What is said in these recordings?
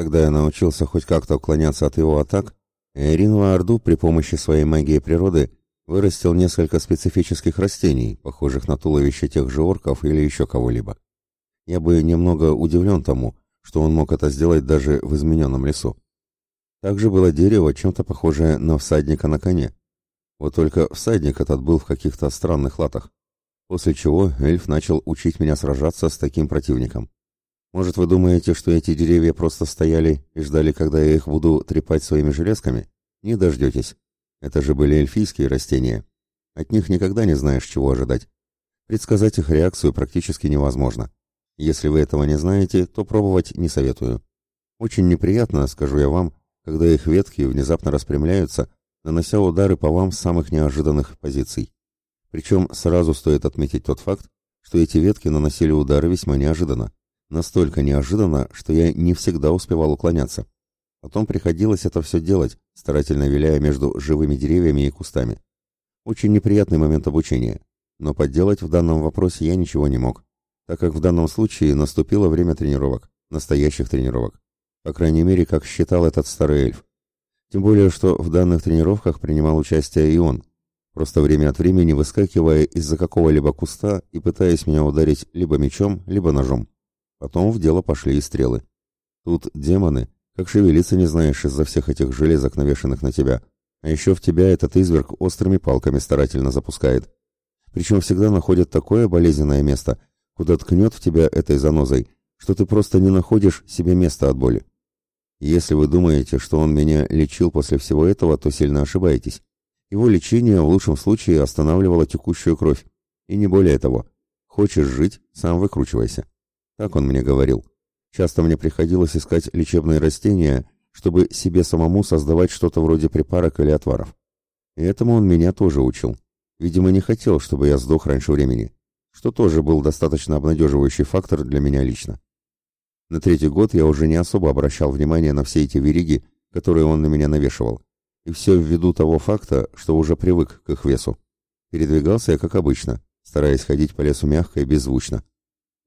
Когда я научился хоть как-то уклоняться от его атак, Эринва Орду при помощи своей магии природы вырастил несколько специфических растений, похожих на туловище тех же орков или еще кого-либо. Я бы немного удивлен тому, что он мог это сделать даже в измененном лесу. Также было дерево, чем-то похожее на всадника на коне. Вот только всадник этот был в каких-то странных латах. После чего эльф начал учить меня сражаться с таким противником. Может, вы думаете, что эти деревья просто стояли и ждали, когда я их буду трепать своими железками? Не дождетесь. Это же были эльфийские растения. От них никогда не знаешь, чего ожидать. Предсказать их реакцию практически невозможно. Если вы этого не знаете, то пробовать не советую. Очень неприятно, скажу я вам, когда их ветки внезапно распрямляются, нанося удары по вам с самых неожиданных позиций. Причем сразу стоит отметить тот факт, что эти ветки наносили удары весьма неожиданно. Настолько неожиданно, что я не всегда успевал уклоняться. Потом приходилось это все делать, старательно виляя между живыми деревьями и кустами. Очень неприятный момент обучения, но подделать в данном вопросе я ничего не мог, так как в данном случае наступило время тренировок, настоящих тренировок. По крайней мере, как считал этот старый эльф. Тем более, что в данных тренировках принимал участие и он, просто время от времени выскакивая из-за какого-либо куста и пытаясь меня ударить либо мечом, либо ножом. Потом в дело пошли и стрелы. Тут демоны, как шевелиться не знаешь из-за всех этих железок, навешанных на тебя. А еще в тебя этот изверг острыми палками старательно запускает. Причем всегда находят такое болезненное место, куда ткнет в тебя этой занозой, что ты просто не находишь себе места от боли. Если вы думаете, что он меня лечил после всего этого, то сильно ошибаетесь. Его лечение в лучшем случае останавливало текущую кровь. И не более того. Хочешь жить, сам выкручивайся. Так он мне говорил. Часто мне приходилось искать лечебные растения, чтобы себе самому создавать что-то вроде припарок или отваров. И этому он меня тоже учил. Видимо, не хотел, чтобы я сдох раньше времени, что тоже был достаточно обнадеживающий фактор для меня лично. На третий год я уже не особо обращал внимание на все эти вериги, которые он на меня навешивал. И все ввиду того факта, что уже привык к их весу. Передвигался я как обычно, стараясь ходить по лесу мягко и беззвучно.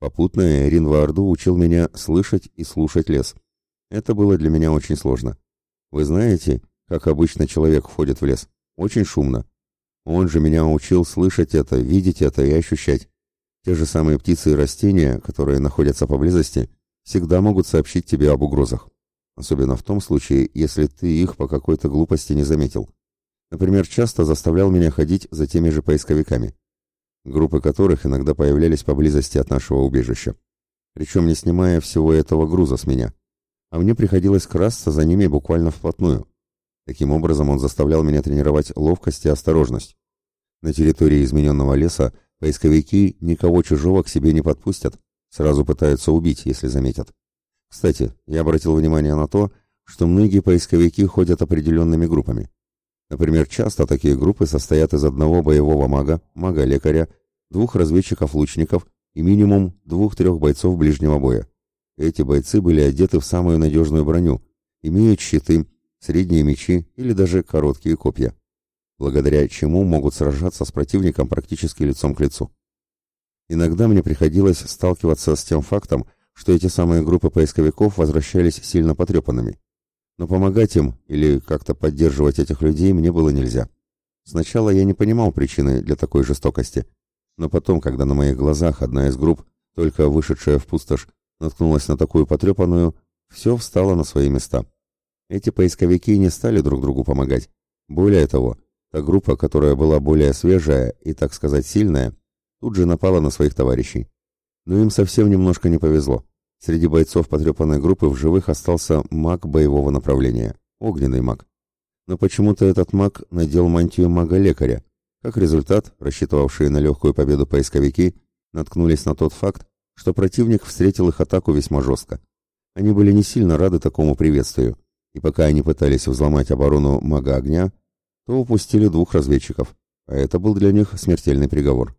Попутно Ринварду учил меня слышать и слушать лес. Это было для меня очень сложно. Вы знаете, как обычно человек входит в лес? Очень шумно. Он же меня учил слышать это, видеть это и ощущать. Те же самые птицы и растения, которые находятся поблизости, всегда могут сообщить тебе об угрозах. Особенно в том случае, если ты их по какой-то глупости не заметил. Например, часто заставлял меня ходить за теми же поисковиками группы которых иногда появлялись поблизости от нашего убежища. Причем не снимая всего этого груза с меня. А мне приходилось красться за ними буквально вплотную. Таким образом он заставлял меня тренировать ловкость и осторожность. На территории измененного леса поисковики никого чужого к себе не подпустят, сразу пытаются убить, если заметят. Кстати, я обратил внимание на то, что многие поисковики ходят определенными группами. Например, часто такие группы состоят из одного боевого мага, мага-лекаря, двух разведчиков-лучников и минимум двух-трех бойцов ближнего боя. Эти бойцы были одеты в самую надежную броню, имеют щиты, средние мечи или даже короткие копья, благодаря чему могут сражаться с противником практически лицом к лицу. Иногда мне приходилось сталкиваться с тем фактом, что эти самые группы поисковиков возвращались сильно потрепанными но помогать им или как-то поддерживать этих людей мне было нельзя. Сначала я не понимал причины для такой жестокости, но потом, когда на моих глазах одна из групп, только вышедшая в пустошь, наткнулась на такую потрепанную, все встало на свои места. Эти поисковики не стали друг другу помогать. Более того, та группа, которая была более свежая и, так сказать, сильная, тут же напала на своих товарищей. Но им совсем немножко не повезло. Среди бойцов потрепанной группы в живых остался маг боевого направления, огненный маг. Но почему-то этот маг надел мантию мага-лекаря. Как результат, рассчитывавшие на легкую победу поисковики наткнулись на тот факт, что противник встретил их атаку весьма жестко. Они были не сильно рады такому приветствию, и пока они пытались взломать оборону мага огня, то упустили двух разведчиков, а это был для них смертельный приговор.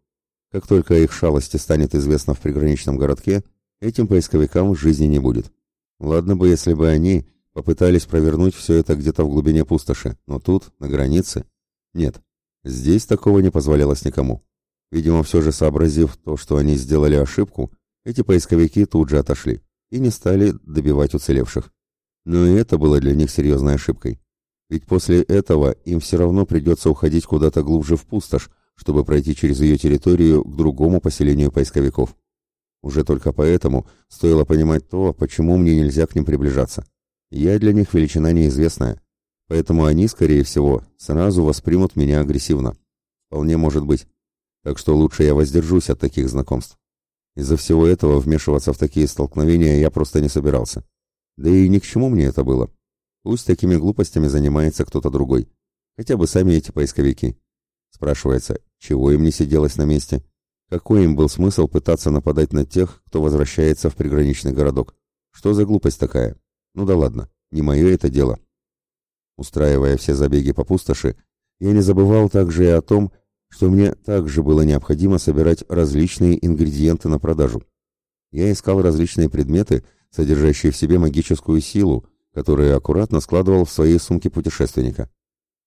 Как только их шалости станет известно в приграничном городке, этим поисковикам жизни не будет. Ладно бы, если бы они попытались провернуть все это где-то в глубине пустоши, но тут, на границе, нет. Здесь такого не позволялось никому. Видимо, все же сообразив то, что они сделали ошибку, эти поисковики тут же отошли и не стали добивать уцелевших. Но и это было для них серьезной ошибкой. Ведь после этого им все равно придется уходить куда-то глубже в пустошь, чтобы пройти через ее территорию к другому поселению поисковиков. Уже только поэтому стоило понимать то, почему мне нельзя к ним приближаться. Я для них величина неизвестная, поэтому они, скорее всего, сразу воспримут меня агрессивно. Вполне может быть. Так что лучше я воздержусь от таких знакомств. Из-за всего этого вмешиваться в такие столкновения я просто не собирался. Да и ни к чему мне это было. Пусть такими глупостями занимается кто-то другой. Хотя бы сами эти поисковики. Спрашивается, чего им не сиделось на месте? Какой им был смысл пытаться нападать на тех, кто возвращается в приграничный городок? Что за глупость такая? Ну да ладно, не мое это дело. Устраивая все забеги по пустоши, я не забывал также и о том, что мне также было необходимо собирать различные ингредиенты на продажу. Я искал различные предметы, содержащие в себе магическую силу, которые аккуратно складывал в своей сумке путешественника.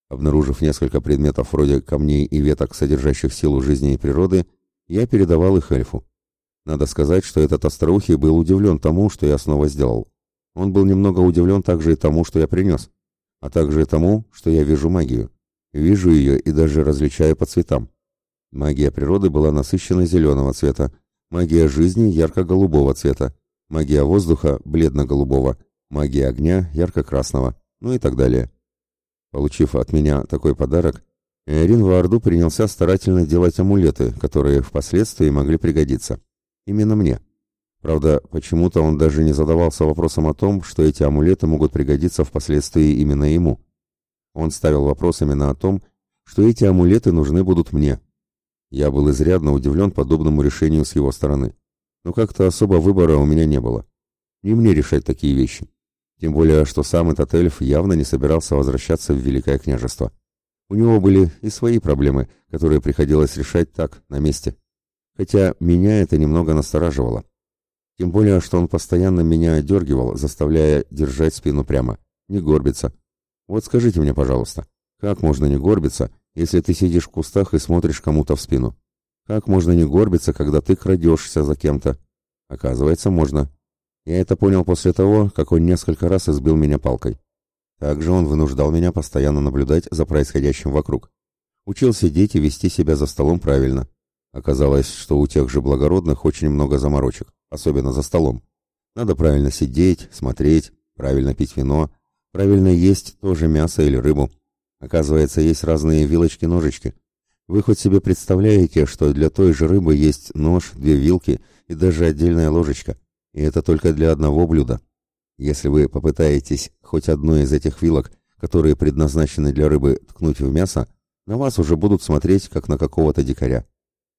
Обнаружив несколько предметов вроде камней и веток, содержащих силу жизни и природы, я передавал их эльфу. Надо сказать, что этот остроухий был удивлен тому, что я снова сделал. Он был немного удивлен также и тому, что я принес, а также и тому, что я вижу магию. Вижу ее и даже различаю по цветам. Магия природы была насыщенно зеленого цвета, магия жизни ярко-голубого цвета, магия воздуха бледно-голубого, магия огня ярко-красного, ну и так далее. Получив от меня такой подарок, Эрин Варду принялся старательно делать амулеты, которые впоследствии могли пригодиться. Именно мне. Правда, почему-то он даже не задавался вопросом о том, что эти амулеты могут пригодиться впоследствии именно ему. Он ставил вопрос именно о том, что эти амулеты нужны будут мне. Я был изрядно удивлен подобному решению с его стороны. Но как-то особо выбора у меня не было. Не мне решать такие вещи. Тем более, что сам этот эльф явно не собирался возвращаться в Великое княжество. У него были и свои проблемы, которые приходилось решать так, на месте. Хотя меня это немного настораживало. Тем более, что он постоянно меня одергивал, заставляя держать спину прямо, не горбиться. Вот скажите мне, пожалуйста, как можно не горбиться, если ты сидишь в кустах и смотришь кому-то в спину? Как можно не горбиться, когда ты крадешься за кем-то? Оказывается, можно. Я это понял после того, как он несколько раз избил меня палкой. Также он вынуждал меня постоянно наблюдать за происходящим вокруг. Учил сидеть и вести себя за столом правильно. Оказалось, что у тех же благородных очень много заморочек, особенно за столом. Надо правильно сидеть, смотреть, правильно пить вино, правильно есть тоже мясо или рыбу. Оказывается, есть разные вилочки-ножички. Вы хоть себе представляете, что для той же рыбы есть нож, две вилки и даже отдельная ложечка – и это только для одного блюда. Если вы попытаетесь хоть одну из этих вилок, которые предназначены для рыбы, ткнуть в мясо, на вас уже будут смотреть, как на какого-то дикаря.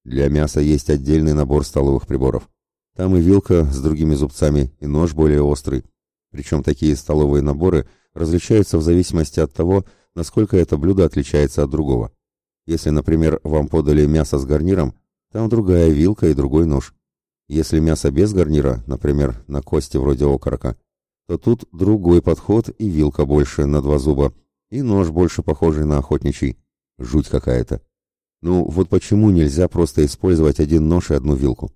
Для мяса есть отдельный набор столовых приборов. Там и вилка с другими зубцами, и нож более острый. Причем такие столовые наборы различаются в зависимости от того, насколько это блюдо отличается от другого. Если, например, вам подали мясо с гарниром, там другая вилка и другой нож. Если мясо без гарнира, например, на кости вроде окорока, то тут другой подход и вилка больше на два зуба, и нож больше похожий на охотничий. Жуть какая-то. Ну, вот почему нельзя просто использовать один нож и одну вилку?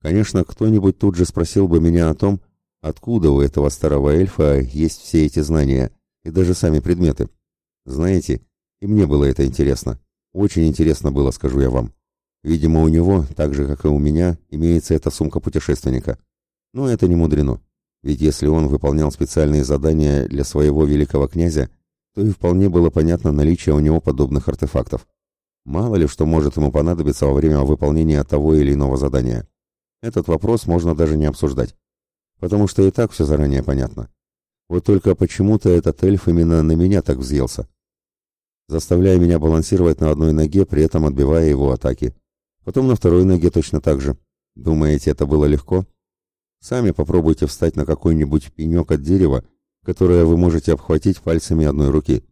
Конечно, кто-нибудь тут же спросил бы меня о том, откуда у этого старого эльфа есть все эти знания, и даже сами предметы. Знаете, и мне было это интересно. Очень интересно было, скажу я вам. Видимо, у него, так же, как и у меня, имеется эта сумка путешественника. Но это не мудрено. Ведь если он выполнял специальные задания для своего великого князя, то и вполне было понятно наличие у него подобных артефактов. Мало ли что может ему понадобиться во время выполнения того или иного задания. Этот вопрос можно даже не обсуждать. Потому что и так все заранее понятно. Вот только почему-то этот эльф именно на меня так взъелся. Заставляя меня балансировать на одной ноге, при этом отбивая его атаки. Потом на второй ноге точно так же. Думаете, это было легко? Сами попробуйте встать на какой-нибудь пенек от дерева, которое вы можете обхватить пальцами одной руки,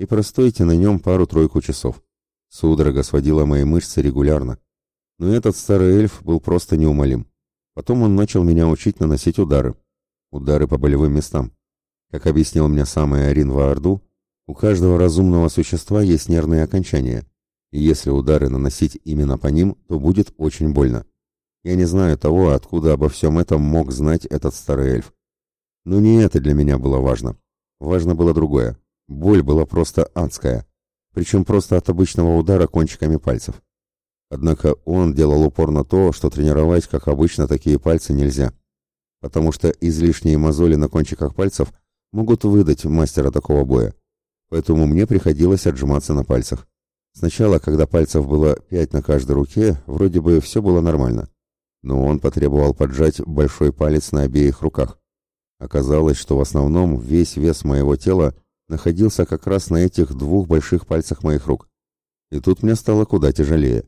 и простойте на нем пару-тройку часов. Судорога сводила мои мышцы регулярно. Но этот старый эльф был просто неумолим. Потом он начал меня учить наносить удары. Удары по болевым местам. Как объяснил мне сам Арин Ваарду, у каждого разумного существа есть нервные окончания и если удары наносить именно по ним, то будет очень больно. Я не знаю того, откуда обо всем этом мог знать этот старый эльф. Но не это для меня было важно. Важно было другое. Боль была просто адская. Причем просто от обычного удара кончиками пальцев. Однако он делал упор на то, что тренировать, как обычно, такие пальцы нельзя. Потому что излишние мозоли на кончиках пальцев могут выдать мастера такого боя. Поэтому мне приходилось отжиматься на пальцах. Сначала, когда пальцев было пять на каждой руке, вроде бы все было нормально. Но он потребовал поджать большой палец на обеих руках. Оказалось, что в основном весь вес моего тела находился как раз на этих двух больших пальцах моих рук. И тут мне стало куда тяжелее.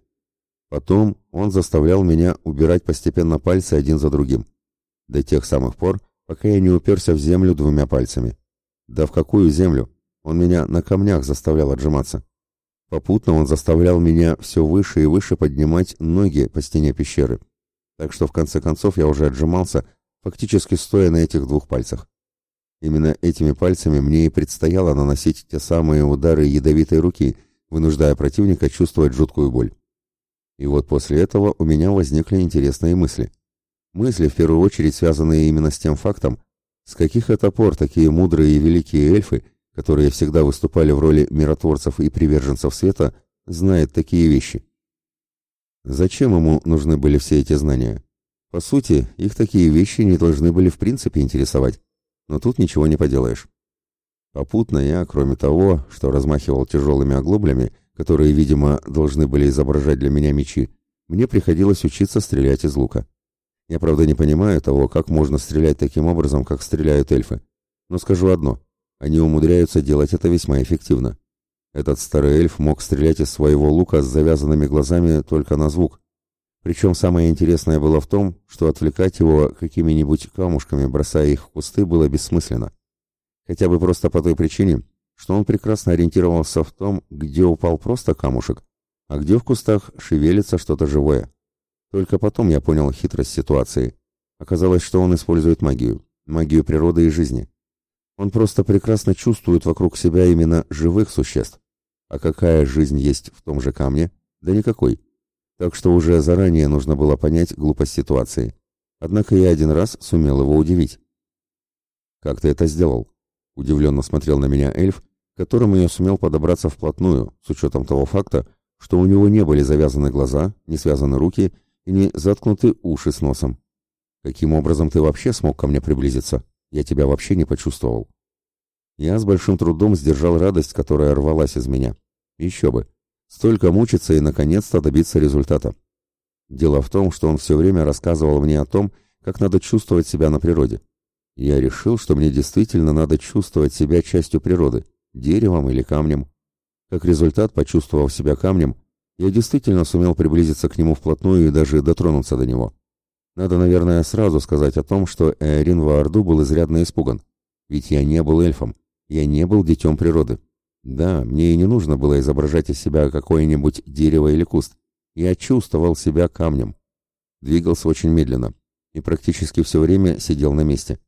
Потом он заставлял меня убирать постепенно пальцы один за другим. До тех самых пор, пока я не уперся в землю двумя пальцами. Да в какую землю? Он меня на камнях заставлял отжиматься. Попутно он заставлял меня все выше и выше поднимать ноги по стене пещеры. Так что в конце концов я уже отжимался, фактически стоя на этих двух пальцах. Именно этими пальцами мне и предстояло наносить те самые удары ядовитой руки, вынуждая противника чувствовать жуткую боль. И вот после этого у меня возникли интересные мысли. Мысли, в первую очередь, связанные именно с тем фактом, с каких это пор такие мудрые и великие эльфы, которые всегда выступали в роли миротворцев и приверженцев света, знают такие вещи. Зачем ему нужны были все эти знания? По сути, их такие вещи не должны были в принципе интересовать но тут ничего не поделаешь. Попутно я, кроме того, что размахивал тяжелыми оглоблями, которые, видимо, должны были изображать для меня мечи, мне приходилось учиться стрелять из лука. Я, правда, не понимаю того, как можно стрелять таким образом, как стреляют эльфы. Но скажу одно, они умудряются делать это весьма эффективно. Этот старый эльф мог стрелять из своего лука с завязанными глазами только на звук, причем самое интересное было в том, что отвлекать его какими-нибудь камушками, бросая их в кусты, было бессмысленно. Хотя бы просто по той причине, что он прекрасно ориентировался в том, где упал просто камушек, а где в кустах шевелится что-то живое. Только потом я понял хитрость ситуации. Оказалось, что он использует магию, магию природы и жизни. Он просто прекрасно чувствует вокруг себя именно живых существ. А какая жизнь есть в том же камне? Да никакой так что уже заранее нужно было понять глупость ситуации. Однако я один раз сумел его удивить. «Как ты это сделал?» — удивленно смотрел на меня эльф, которому я сумел подобраться вплотную, с учетом того факта, что у него не были завязаны глаза, не связаны руки и не заткнуты уши с носом. «Каким образом ты вообще смог ко мне приблизиться? Я тебя вообще не почувствовал». Я с большим трудом сдержал радость, которая рвалась из меня. Еще бы. Столько мучиться и, наконец-то, добиться результата. Дело в том, что он все время рассказывал мне о том, как надо чувствовать себя на природе. Я решил, что мне действительно надо чувствовать себя частью природы, деревом или камнем. Как результат, почувствовав себя камнем, я действительно сумел приблизиться к нему вплотную и даже дотронуться до него. Надо, наверное, сразу сказать о том, что Эорин Ваарду был изрядно испуган. Ведь я не был эльфом, я не был детем природы. Да, мне и не нужно было изображать из себя какое-нибудь дерево или куст. Я чувствовал себя камнем. Двигался очень медленно и практически все время сидел на месте.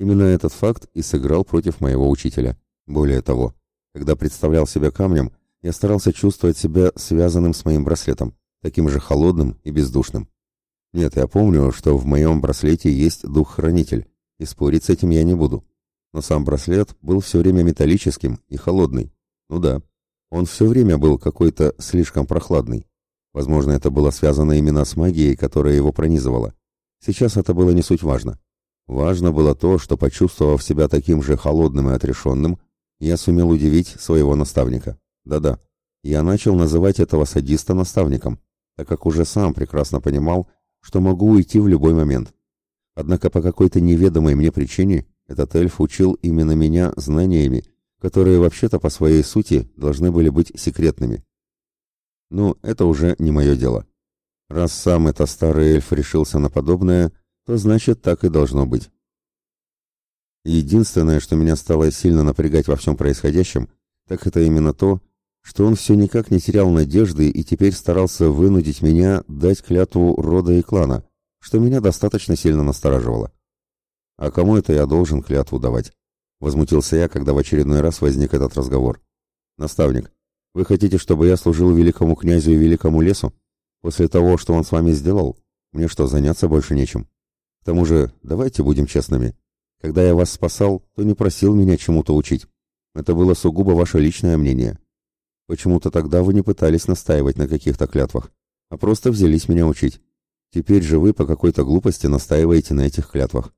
Именно этот факт и сыграл против моего учителя. Более того, когда представлял себя камнем, я старался чувствовать себя связанным с моим браслетом, таким же холодным и бездушным. Нет, я помню, что в моем браслете есть дух-хранитель, и спорить с этим я не буду. Но сам браслет был все время металлическим и холодный, ну да, он все время был какой-то слишком прохладный. Возможно, это было связано именно с магией, которая его пронизывала. Сейчас это было не суть важно. Важно было то, что, почувствовав себя таким же холодным и отрешенным, я сумел удивить своего наставника. Да-да, я начал называть этого садиста наставником, так как уже сам прекрасно понимал, что могу уйти в любой момент. Однако по какой-то неведомой мне причине этот эльф учил именно меня знаниями, которые вообще-то по своей сути должны были быть секретными. Ну, это уже не мое дело. Раз сам это старый эльф решился на подобное, то значит так и должно быть. Единственное, что меня стало сильно напрягать во всем происходящем, так это именно то, что он все никак не терял надежды и теперь старался вынудить меня дать клятву рода и клана, что меня достаточно сильно настораживало. А кому это я должен клятву давать? Возмутился я, когда в очередной раз возник этот разговор. «Наставник, вы хотите, чтобы я служил великому князю и великому лесу? После того, что он с вами сделал, мне что, заняться больше нечем? К тому же, давайте будем честными. Когда я вас спасал, то не просил меня чему-то учить. Это было сугубо ваше личное мнение. Почему-то тогда вы не пытались настаивать на каких-то клятвах, а просто взялись меня учить. Теперь же вы по какой-то глупости настаиваете на этих клятвах.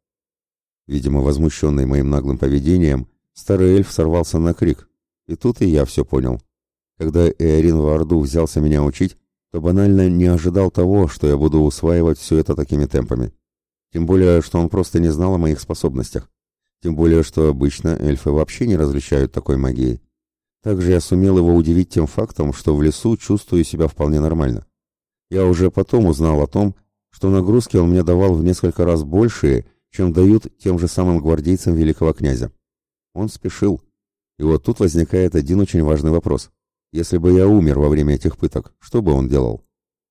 Видимо, возмущенный моим наглым поведением, старый эльф сорвался на крик. И тут и я все понял. Когда Эорин в Орду взялся меня учить, то банально не ожидал того, что я буду усваивать все это такими темпами. Тем более, что он просто не знал о моих способностях. Тем более, что обычно эльфы вообще не различают такой магии. Также я сумел его удивить тем фактом, что в лесу чувствую себя вполне нормально. Я уже потом узнал о том, что нагрузки он мне давал в несколько раз большие, чем дают тем же самым гвардейцам великого князя. Он спешил. И вот тут возникает один очень важный вопрос. Если бы я умер во время этих пыток, что бы он делал?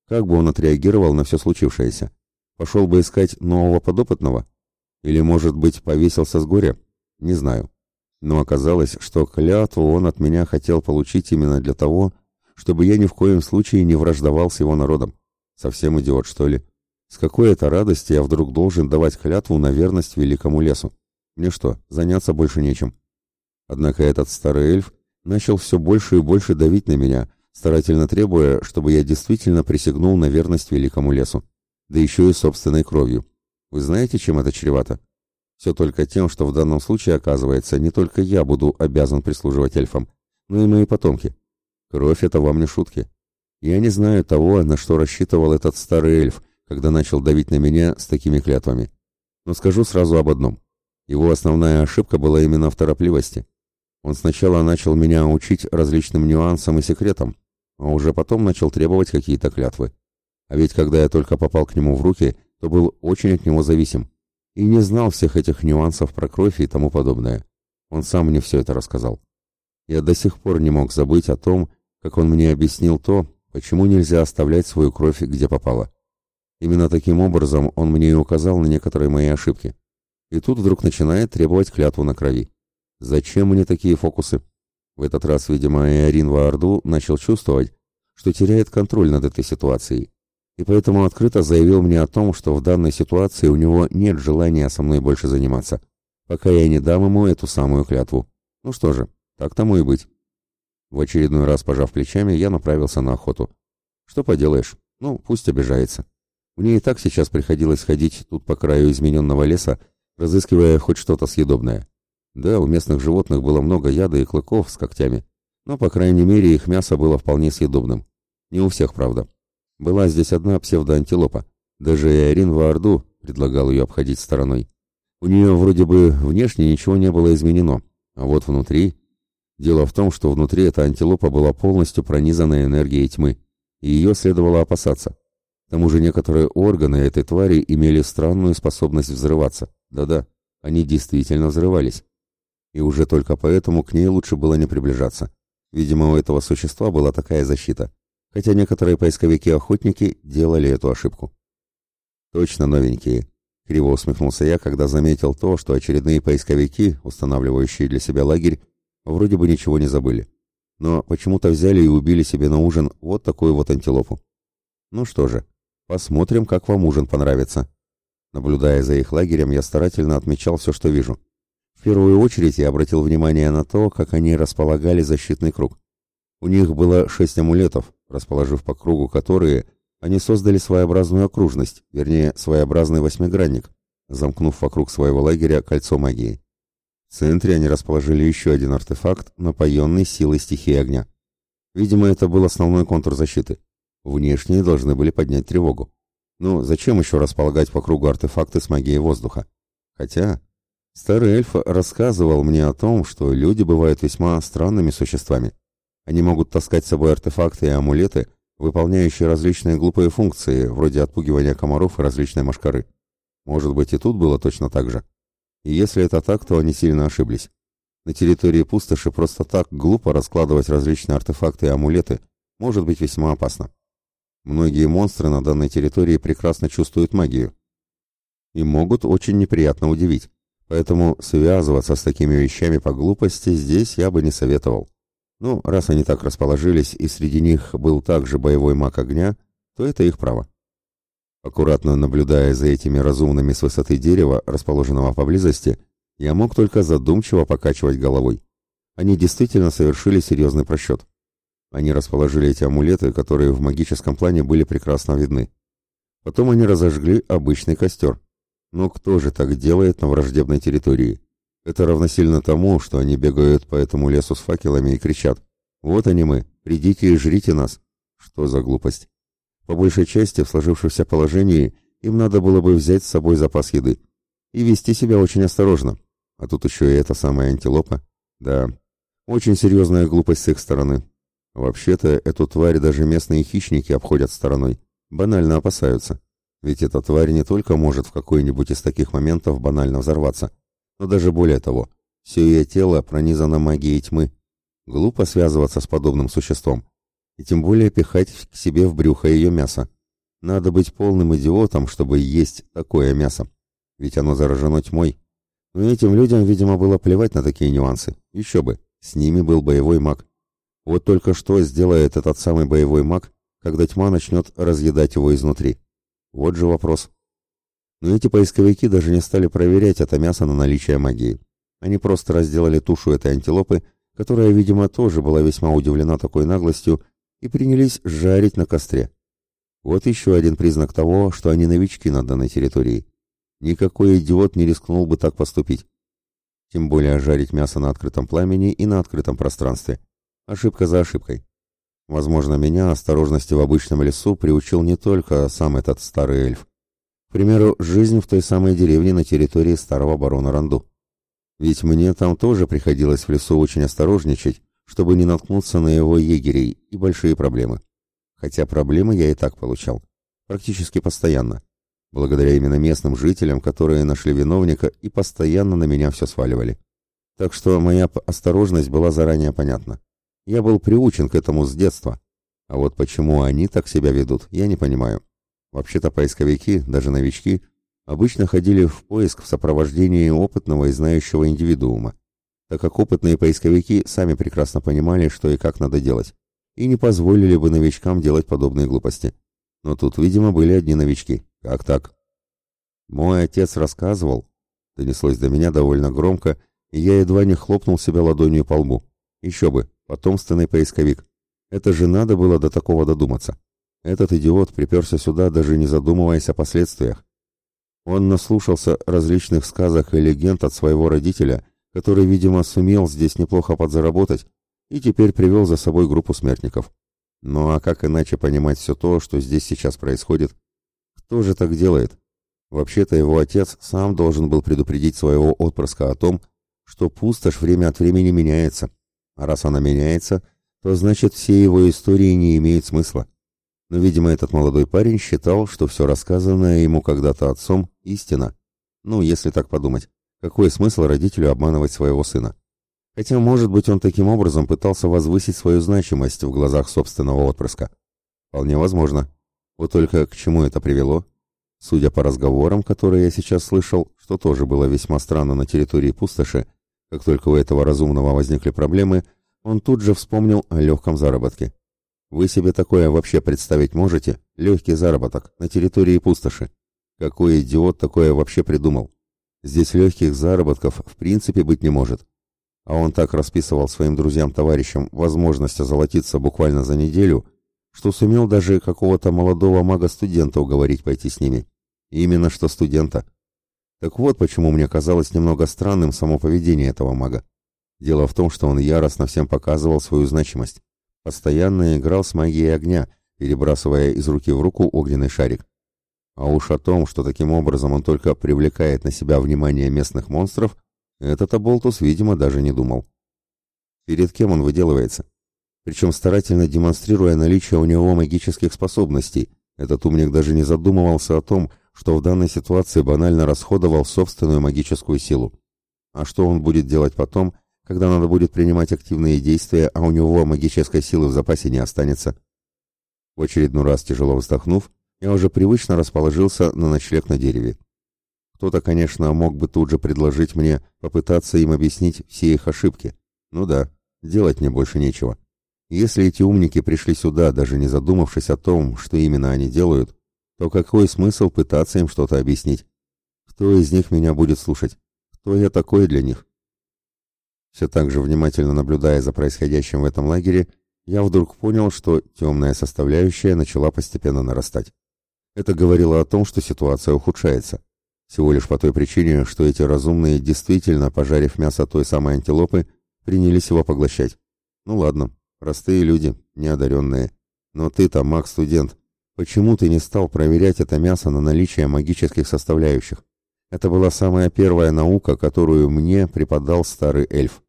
Как бы он отреагировал на все случившееся? Пошел бы искать нового подопытного? Или, может быть, повесился с горя? Не знаю. Но оказалось, что клятву он от меня хотел получить именно для того, чтобы я ни в коем случае не враждовал с его народом. Совсем идиот, что ли? С какой это радости я вдруг должен давать клятву на верность великому лесу? Мне что, заняться больше нечем? Однако этот старый эльф начал все больше и больше давить на меня, старательно требуя, чтобы я действительно присягнул на верность великому лесу да еще и собственной кровью. Вы знаете, чем это чревато? Все только тем, что в данном случае, оказывается, не только я буду обязан прислуживать эльфам, но и мои потомки. Кровь — это вам не шутки. Я не знаю того, на что рассчитывал этот старый эльф, когда начал давить на меня с такими клятвами. Но скажу сразу об одном. Его основная ошибка была именно в торопливости. Он сначала начал меня учить различным нюансам и секретам, а уже потом начал требовать какие-то клятвы. А ведь когда я только попал к нему в руки, то был очень от него зависим. И не знал всех этих нюансов про кровь и тому подобное. Он сам мне все это рассказал. Я до сих пор не мог забыть о том, как он мне объяснил то, почему нельзя оставлять свою кровь где попало. Именно таким образом он мне и указал на некоторые мои ошибки. И тут вдруг начинает требовать клятву на крови. Зачем мне такие фокусы? В этот раз, видимо, Иорин Ваарду начал чувствовать, что теряет контроль над этой ситуацией и поэтому открыто заявил мне о том, что в данной ситуации у него нет желания со мной больше заниматься, пока я не дам ему эту самую клятву. Ну что же, так тому и быть. В очередной раз, пожав плечами, я направился на охоту. Что поделаешь, ну, пусть обижается. Мне и так сейчас приходилось ходить тут по краю измененного леса, разыскивая хоть что-то съедобное. Да, у местных животных было много яда и клыков с когтями, но, по крайней мере, их мясо было вполне съедобным. Не у всех, правда. Была здесь одна псевдоантилопа. Даже и Арин Ваарду предлагал ее обходить стороной. У нее вроде бы внешне ничего не было изменено, а вот внутри... Дело в том, что внутри эта антилопа была полностью пронизана энергией тьмы, и ее следовало опасаться. К тому же некоторые органы этой твари имели странную способность взрываться. Да-да, они действительно взрывались. И уже только поэтому к ней лучше было не приближаться. Видимо, у этого существа была такая защита хотя некоторые поисковики-охотники делали эту ошибку. «Точно новенькие», — криво усмехнулся я, когда заметил то, что очередные поисковики, устанавливающие для себя лагерь, вроде бы ничего не забыли. Но почему-то взяли и убили себе на ужин вот такую вот антилопу. Ну что же, посмотрим, как вам ужин понравится. Наблюдая за их лагерем, я старательно отмечал все, что вижу. В первую очередь я обратил внимание на то, как они располагали защитный круг. У них было шесть амулетов, расположив по кругу которые, они создали своеобразную окружность, вернее, своеобразный восьмигранник, замкнув вокруг своего лагеря кольцо магии. В центре они расположили еще один артефакт, напоенный силой стихии огня. Видимо, это был основной контур защиты. Внешние должны были поднять тревогу. Ну, зачем еще располагать по кругу артефакты с магией воздуха? Хотя, старый эльф рассказывал мне о том, что люди бывают весьма странными существами. Они могут таскать с собой артефакты и амулеты, выполняющие различные глупые функции, вроде отпугивания комаров и различной машкары. Может быть, и тут было точно так же. И если это так, то они сильно ошиблись. На территории пустоши просто так глупо раскладывать различные артефакты и амулеты может быть весьма опасно. Многие монстры на данной территории прекрасно чувствуют магию и могут очень неприятно удивить. Поэтому связываться с такими вещами по глупости здесь я бы не советовал. Ну, раз они так расположились, и среди них был также боевой маг огня, то это их право. Аккуратно наблюдая за этими разумными с высоты дерева, расположенного поблизости, Я мог только задумчиво покачивать головой. Они действительно совершили серьезный просчет. Они расположили эти амулеты, которые в магическом плане были прекрасно видны. Потом они разожгли обычный костер. Но кто же так делает на враждебной территории? Это равносильно тому, что они бегают по этому лесу с факелами и кричат «Вот они мы, придите и жрите нас». Что за глупость? По большей части в сложившемся положении им надо было бы взять с собой запас еды и вести себя очень осторожно. А тут еще и эта самая антилопа. Да, очень серьезная глупость с их стороны. Вообще-то эту тварь даже местные хищники обходят стороной, банально опасаются. Ведь эта тварь не только может в какой-нибудь из таких моментов банально взорваться, но даже более того, все ее тело пронизано магией тьмы. Глупо связываться с подобным существом, и тем более пихать к себе в брюхо ее мясо. Надо быть полным идиотом, чтобы есть такое мясо, ведь оно заражено тьмой. Но этим людям, видимо, было плевать на такие нюансы. Еще бы, с ними был боевой маг. Вот только что сделает этот самый боевой маг, когда тьма начнет разъедать его изнутри? Вот же вопрос. Но эти поисковики даже не стали проверять это мясо на наличие магии. Они просто разделали тушу этой антилопы, которая, видимо, тоже была весьма удивлена такой наглостью, и принялись жарить на костре. Вот еще один признак того, что они новички на данной территории. Никакой идиот не рискнул бы так поступить. Тем более жарить мясо на открытом пламени и на открытом пространстве. Ошибка за ошибкой. Возможно, меня осторожности в обычном лесу приучил не только сам этот старый эльф. Примеру, жизнь в той самой деревне на территории старого барона Ранду. Ведь мне там тоже приходилось в лесу очень осторожничать, чтобы не наткнуться на его егерей и большие проблемы. Хотя проблемы я и так получал. Практически постоянно. Благодаря именно местным жителям, которые нашли виновника и постоянно на меня все сваливали. Так что моя осторожность была заранее понятна. Я был приучен к этому с детства. А вот почему они так себя ведут, я не понимаю. Вообще-то поисковики, даже новички, обычно ходили в поиск в сопровождении опытного и знающего индивидуума, так как опытные поисковики сами прекрасно понимали, что и как надо делать, и не позволили бы новичкам делать подобные глупости. Но тут, видимо, были одни новички. Как так? Мой отец рассказывал, донеслось до меня довольно громко, и я едва не хлопнул себя ладонью по лбу. Еще бы, потомственный поисковик. Это же надо было до такого додуматься. Этот идиот приперся сюда, даже не задумываясь о последствиях. Он наслушался различных сказок и легенд от своего родителя, который, видимо, сумел здесь неплохо подзаработать, и теперь привел за собой группу смертников. Ну а как иначе понимать все то, что здесь сейчас происходит? Кто же так делает? Вообще-то его отец сам должен был предупредить своего отпрыска о том, что пустошь время от времени меняется, а раз она меняется, то значит все его истории не имеют смысла. Но, видимо, этот молодой парень считал, что все рассказанное ему когда-то отцом – истина. Ну, если так подумать, какой смысл родителю обманывать своего сына? Хотя, может быть, он таким образом пытался возвысить свою значимость в глазах собственного отпрыска. Вполне возможно. Вот только к чему это привело? Судя по разговорам, которые я сейчас слышал, что тоже было весьма странно на территории пустоши, как только у этого разумного возникли проблемы, он тут же вспомнил о легком заработке. Вы себе такое вообще представить можете? Легкий заработок на территории пустоши. Какой идиот такое вообще придумал? Здесь легких заработков в принципе быть не может. А он так расписывал своим друзьям-товарищам возможность озолотиться буквально за неделю, что сумел даже какого-то молодого мага-студента уговорить пойти с ними. Именно что студента. Так вот, почему мне казалось немного странным само поведение этого мага. Дело в том, что он яростно всем показывал свою значимость. Постоянно играл с магией огня, перебрасывая из руки в руку огненный шарик. А уж о том, что таким образом он только привлекает на себя внимание местных монстров, этот Аболтус, видимо, даже не думал. Перед кем он выделывается? Причем старательно демонстрируя наличие у него магических способностей, этот умник даже не задумывался о том, что в данной ситуации банально расходовал собственную магическую силу. А что он будет делать потом, когда надо будет принимать активные действия, а у него магической силы в запасе не останется? В очередной раз тяжело вздохнув, я уже привычно расположился на ночлег на дереве. Кто-то, конечно, мог бы тут же предложить мне попытаться им объяснить все их ошибки. Ну да, делать мне больше нечего. Если эти умники пришли сюда, даже не задумавшись о том, что именно они делают, то какой смысл пытаться им что-то объяснить? Кто из них меня будет слушать? кто я такой для них. Все так же внимательно наблюдая за происходящим в этом лагере, я вдруг понял, что темная составляющая начала постепенно нарастать. Это говорило о том, что ситуация ухудшается. Всего лишь по той причине, что эти разумные, действительно, пожарив мясо той самой антилопы, принялись его поглощать. Ну ладно, простые люди, неодаренные. Но ты-то маг-студент. Почему ты не стал проверять это мясо на наличие магических составляющих? Это была самая первая наука, которую мне преподал старый эльф.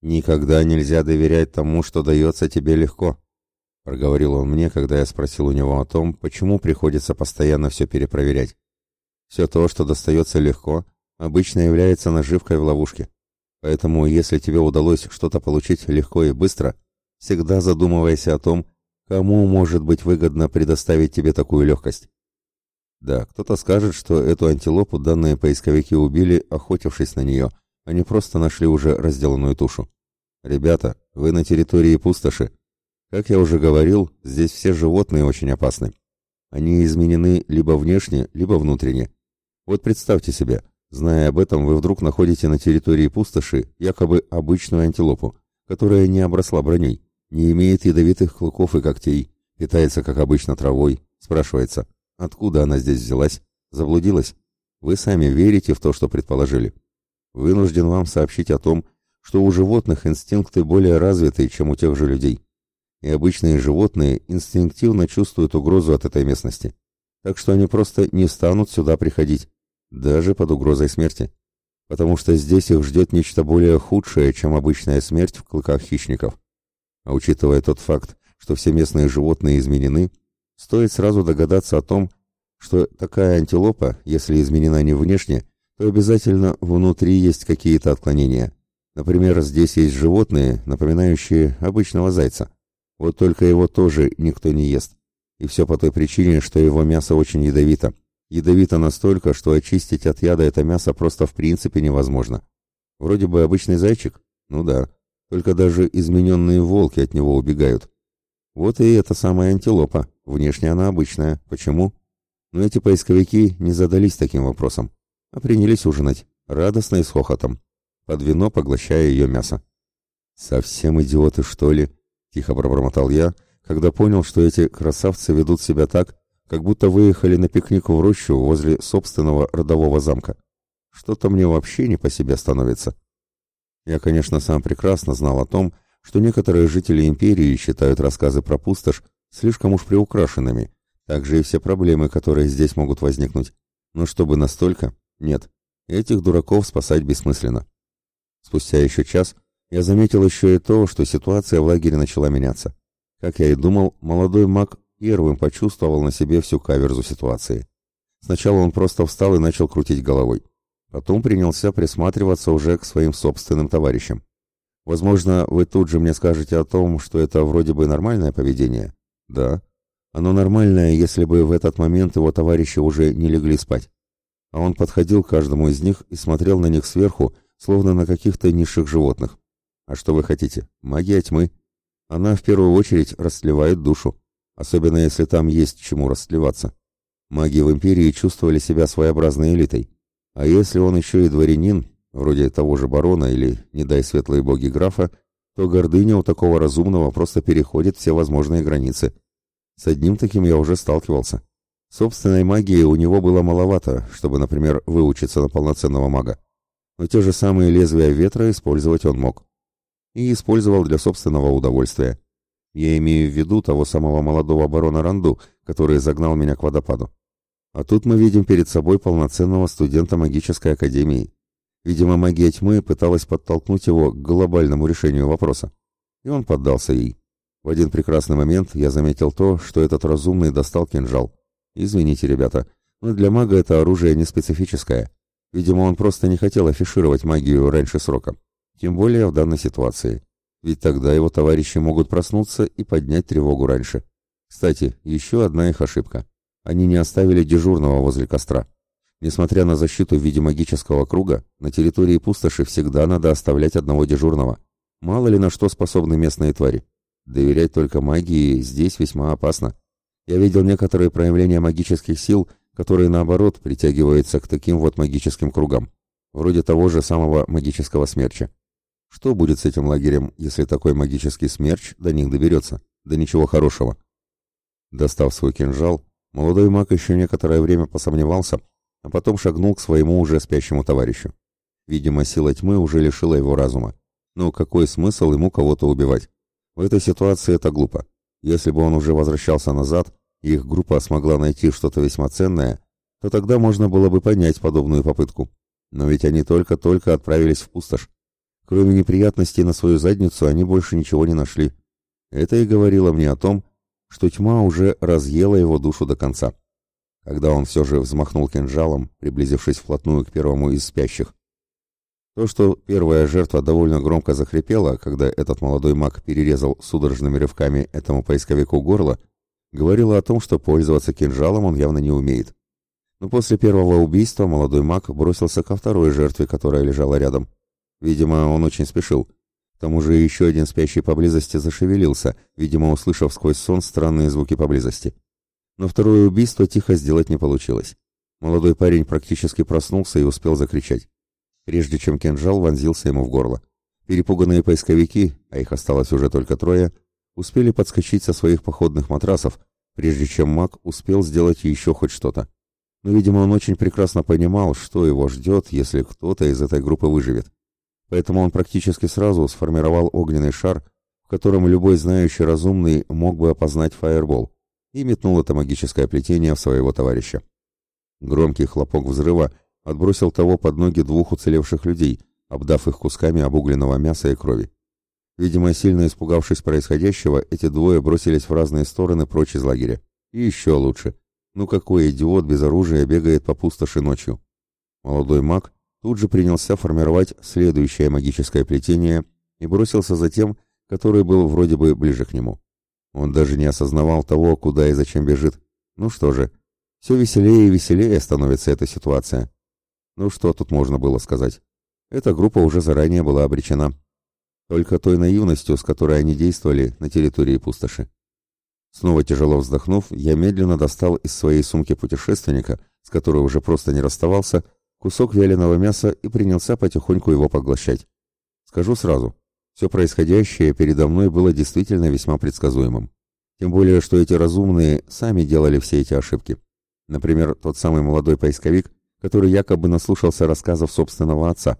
«Никогда нельзя доверять тому, что дается тебе легко», — проговорил он мне, когда я спросил у него о том, почему приходится постоянно все перепроверять. «Все то, что достается легко, обычно является наживкой в ловушке. Поэтому, если тебе удалось что-то получить легко и быстро, всегда задумывайся о том, кому может быть выгодно предоставить тебе такую легкость. Да, кто-то скажет, что эту антилопу данные поисковики убили, охотившись на нее, они просто нашли уже разделанную тушу. Ребята, вы на территории пустоши. Как я уже говорил, здесь все животные очень опасны. Они изменены либо внешне, либо внутренне. Вот представьте себе, зная об этом, вы вдруг находите на территории пустоши якобы обычную антилопу, которая не обросла броней, не имеет ядовитых клыков и когтей, питается, как обычно, травой. Спрашивается, откуда она здесь взялась? Заблудилась? Вы сами верите в то, что предположили? Вынужден вам сообщить о том, что у животных инстинкты более развиты, чем у тех же людей. И обычные животные инстинктивно чувствуют угрозу от этой местности. Так что они просто не станут сюда приходить, даже под угрозой смерти. Потому что здесь их ждет нечто более худшее, чем обычная смерть в клыках хищников. А учитывая тот факт, что все местные животные изменены, стоит сразу догадаться о том, что такая антилопа, если изменена не внешне, то обязательно внутри есть какие-то отклонения. Например, здесь есть животные, напоминающие обычного зайца. Вот только его тоже никто не ест. И все по той причине, что его мясо очень ядовито. Ядовито настолько, что очистить от яда это мясо просто в принципе невозможно. Вроде бы обычный зайчик? Ну да. Только даже измененные волки от него убегают. Вот и эта самая антилопа. Внешне она обычная. Почему? Но эти поисковики не задались таким вопросом а принялись ужинать, радостно и с хохотом, под вино поглощая ее мясо. «Совсем идиоты, что ли?» — тихо пробормотал я, когда понял, что эти красавцы ведут себя так, как будто выехали на пикник в рощу возле собственного родового замка. Что-то мне вообще не по себе становится. Я, конечно, сам прекрасно знал о том, что некоторые жители империи считают рассказы про пустошь слишком уж приукрашенными, также и все проблемы, которые здесь могут возникнуть. Но чтобы настолько, нет, этих дураков спасать бессмысленно. Спустя еще час я заметил еще и то, что ситуация в лагере начала меняться. Как я и думал, молодой маг первым почувствовал на себе всю каверзу ситуации. Сначала он просто встал и начал крутить головой. Потом принялся присматриваться уже к своим собственным товарищам. Возможно, вы тут же мне скажете о том, что это вроде бы нормальное поведение. Да, оно нормальное, если бы в этот момент его товарищи уже не легли спать а он подходил к каждому из них и смотрел на них сверху, словно на каких-то низших животных. А что вы хотите? Магия тьмы. Она в первую очередь расслевает душу, особенно если там есть чему расслеваться. Маги в империи чувствовали себя своеобразной элитой. А если он еще и дворянин, вроде того же барона или, не дай светлые боги, графа, то гордыня у такого разумного просто переходит все возможные границы. С одним таким я уже сталкивался. Собственной магии у него было маловато, чтобы, например, выучиться на полноценного мага. Но те же самые лезвия ветра использовать он мог. И использовал для собственного удовольствия. Я имею в виду того самого молодого барона Ранду, который загнал меня к водопаду. А тут мы видим перед собой полноценного студента магической академии. Видимо, магия тьмы пыталась подтолкнуть его к глобальному решению вопроса. И он поддался ей. В один прекрасный момент я заметил то, что этот разумный достал кинжал. Извините, ребята, но для мага это оружие не специфическое. Видимо, он просто не хотел афишировать магию раньше срока. Тем более в данной ситуации. Ведь тогда его товарищи могут проснуться и поднять тревогу раньше. Кстати, еще одна их ошибка. Они не оставили дежурного возле костра. Несмотря на защиту в виде магического круга, на территории пустоши всегда надо оставлять одного дежурного. Мало ли на что способны местные твари. Доверять только магии здесь весьма опасно. Я видел некоторые проявления магических сил, которые, наоборот, притягиваются к таким вот магическим кругам. вроде того же самого магического смерча. Что будет с этим лагерем, если такой магический смерч до них доберется? Да ничего хорошего. Достав свой кинжал, молодой маг еще некоторое время посомневался, а потом шагнул к своему уже спящему товарищу. Видимо, сила тьмы уже лишила его разума. Но какой смысл ему кого-то убивать? В этой ситуации это глупо. Если бы он уже возвращался назад, и их группа смогла найти что-то весьма ценное, то тогда можно было бы понять подобную попытку. Но ведь они только-только отправились в пустошь. Кроме неприятностей на свою задницу, они больше ничего не нашли. Это и говорило мне о том, что тьма уже разъела его душу до конца. Когда он все же взмахнул кинжалом, приблизившись вплотную к первому из спящих. То, что первая жертва довольно громко захрипела, когда этот молодой маг перерезал судорожными рывками этому поисковику горло, говорило о том, что пользоваться кинжалом он явно не умеет. Но после первого убийства молодой маг бросился ко второй жертве, которая лежала рядом. Видимо, он очень спешил. К тому же еще один спящий поблизости зашевелился, видимо, услышав сквозь сон странные звуки поблизости. Но второе убийство тихо сделать не получилось. Молодой парень практически проснулся и успел закричать. Прежде чем кинжал вонзился ему в горло. Перепуганные поисковики, а их осталось уже только трое, успели подскочить со своих походных матрасов, прежде чем маг успел сделать еще хоть что-то но, видимо, он очень прекрасно понимал, что его ждет, если кто-то из этой группы выживет. Поэтому он практически сразу сформировал огненный шар, в котором любой знающий разумный мог бы опознать фаербол, и метнул это магическое плетение в своего товарища. Громкий хлопок взрыва отбросил того под ноги двух уцелевших людей, обдав их кусками обугленного мяса и крови. Видимо, сильно испугавшись происходящего, эти двое бросились в разные стороны прочь из лагеря. И еще лучше – ну какой идиот без оружия бегает по пустоши ночью? Молодой маг тут же принялся формировать следующее магическое плетение и бросился за тем, который был вроде бы ближе к нему. Он даже не осознавал того, куда и зачем бежит. Ну что же, все веселее и веселее становится эта ситуация. Ну что тут можно было сказать? Эта группа уже заранее была обречена. Только той наивностью, с которой они действовали на территории пустоши. Снова тяжело вздохнув, я медленно достал из своей сумки путешественника, с которой уже просто не расставался, кусок вяленого мяса и принялся потихоньку его поглощать. Скажу сразу, все происходящее передо мной было действительно весьма предсказуемым. Тем более, что эти разумные сами делали все эти ошибки. Например, тот самый молодой поисковик, который якобы наслушался рассказов собственного отца.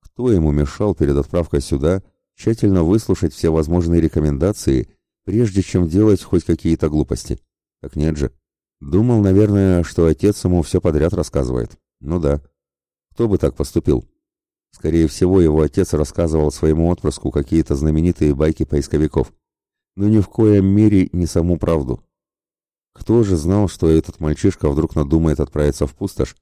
Кто ему мешал перед отправкой сюда тщательно выслушать все возможные рекомендации прежде чем делать хоть какие-то глупости. Так нет же. Думал, наверное, что отец ему все подряд рассказывает. Ну да. Кто бы так поступил? Скорее всего, его отец рассказывал своему отпрыску какие-то знаменитые байки поисковиков. Но ни в коем мере не саму правду. Кто же знал, что этот мальчишка вдруг надумает отправиться в пустошь,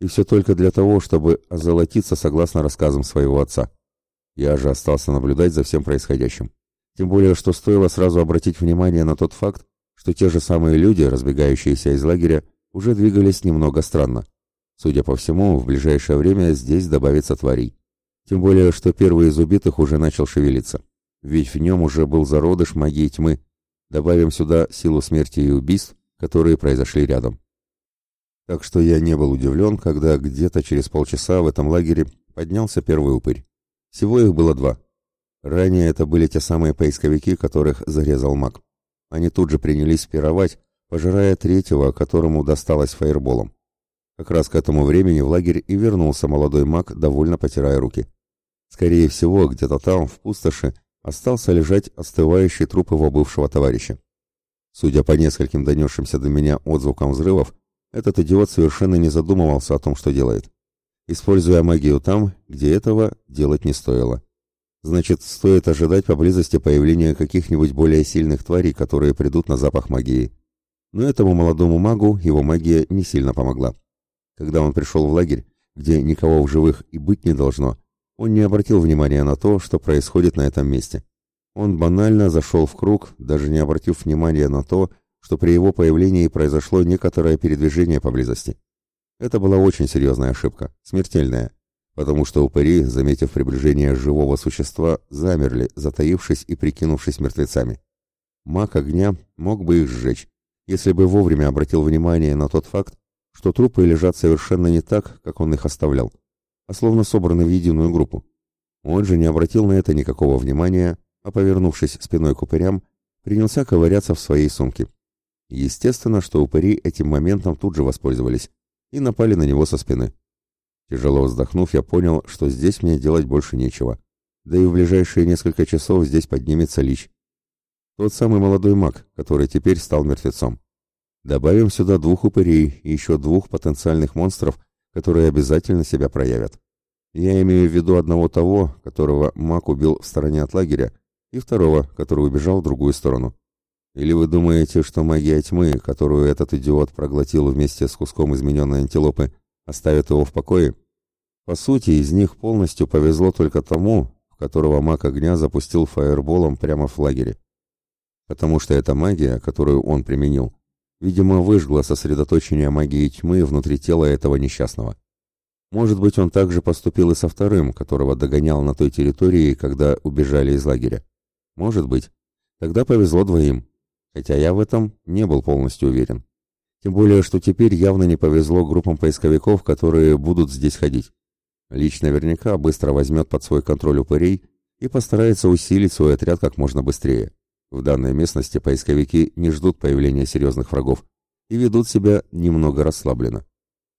и все только для того, чтобы озолотиться согласно рассказам своего отца? Я же остался наблюдать за всем происходящим. Тем более, что стоило сразу обратить внимание на тот факт, что те же самые люди, разбегающиеся из лагеря, уже двигались немного странно. Судя по всему, в ближайшее время здесь добавится тварей. Тем более, что первый из убитых уже начал шевелиться. Ведь в нем уже был зародыш магии тьмы. Добавим сюда силу смерти и убийств, которые произошли рядом. Так что я не был удивлен, когда где-то через полчаса в этом лагере поднялся первый упырь. Всего их было два. Ранее это были те самые поисковики, которых зарезал маг. Они тут же принялись пировать, пожирая третьего, которому досталось фаерболом. Как раз к этому времени в лагерь и вернулся молодой маг, довольно потирая руки. Скорее всего, где-то там, в пустоши, остался лежать остывающий труп его бывшего товарища. Судя по нескольким донесшимся до меня отзвукам взрывов, этот идиот совершенно не задумывался о том, что делает, используя магию там, где этого делать не стоило. Значит, стоит ожидать поблизости появления каких-нибудь более сильных тварей, которые придут на запах магии. Но этому молодому магу его магия не сильно помогла. Когда он пришел в лагерь, где никого в живых и быть не должно, он не обратил внимания на то, что происходит на этом месте. Он банально зашел в круг, даже не обратив внимания на то, что при его появлении произошло некоторое передвижение поблизости. Это была очень серьезная ошибка, смертельная потому что упыри, заметив приближение живого существа, замерли, затаившись и прикинувшись мертвецами. Маг огня мог бы их сжечь, если бы вовремя обратил внимание на тот факт, что трупы лежат совершенно не так, как он их оставлял. а словно собраны в единую группу. Он же не обратил на это никакого внимания, а, повернувшись спиной к упырям, принялся ковыряться в своей сумке. Естественно, что упыри этим моментом тут же воспользовались и напали на него со спины. Тяжело вздохнув, я понял, что здесь мне делать больше нечего. Да и в ближайшие несколько часов здесь поднимется лич. Тот самый молодой маг, который теперь стал мертвецом. Добавим сюда двух упырей и еще двух потенциальных монстров, которые обязательно себя проявят. Я имею в виду одного того, которого маг убил в стороне от лагеря, и второго, который убежал в другую сторону. Или вы думаете, что магия тьмы, которую этот идиот проглотил вместе с куском измененной антилопы, оставит его в покое? По сути, из них полностью повезло только тому, в которого маг огня запустил фаерболом прямо в лагере. Потому что эта магия, которую он применил, видимо, выжгла сосредоточение магии тьмы внутри тела этого несчастного. Может быть, он также поступил и со вторым, которого догонял на той территории, когда убежали из лагеря. Может быть. Тогда повезло двоим. Хотя я в этом не был полностью уверен. Тем более, что теперь явно не повезло группам поисковиков, которые будут здесь ходить. Лич наверняка быстро возьмет под свой контроль упырей и постарается усилить свой отряд как можно быстрее. В данной местности поисковики не ждут появления серьезных врагов и ведут себя немного расслабленно.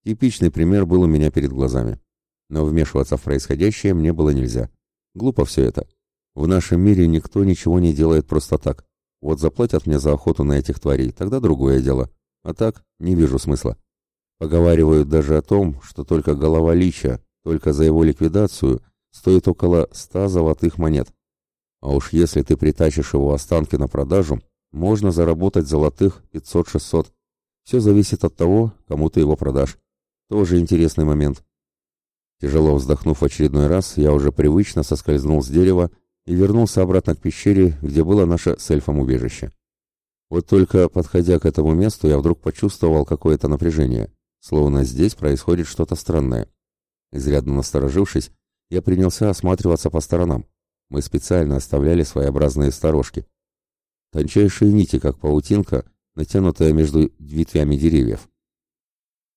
Типичный пример был у меня перед глазами. Но вмешиваться в происходящее мне было нельзя. Глупо все это. В нашем мире никто ничего не делает просто так. Вот заплатят мне за охоту на этих тварей, тогда другое дело. А так, не вижу смысла. Поговаривают даже о том, что только голова лича, только за его ликвидацию, стоит около ста золотых монет. А уж если ты притащишь его останки на продажу, можно заработать золотых 500-600. Все зависит от того, кому ты его продашь. Тоже интересный момент. Тяжело вздохнув очередной раз, я уже привычно соскользнул с дерева и вернулся обратно к пещере, где было наше с эльфом убежище. Вот только, подходя к этому месту, я вдруг почувствовал какое-то напряжение, словно здесь происходит что-то странное. Изрядно насторожившись, я принялся осматриваться по сторонам. Мы специально оставляли своеобразные сторожки. Тончайшие нити, как паутинка, натянутая между ветвями деревьев.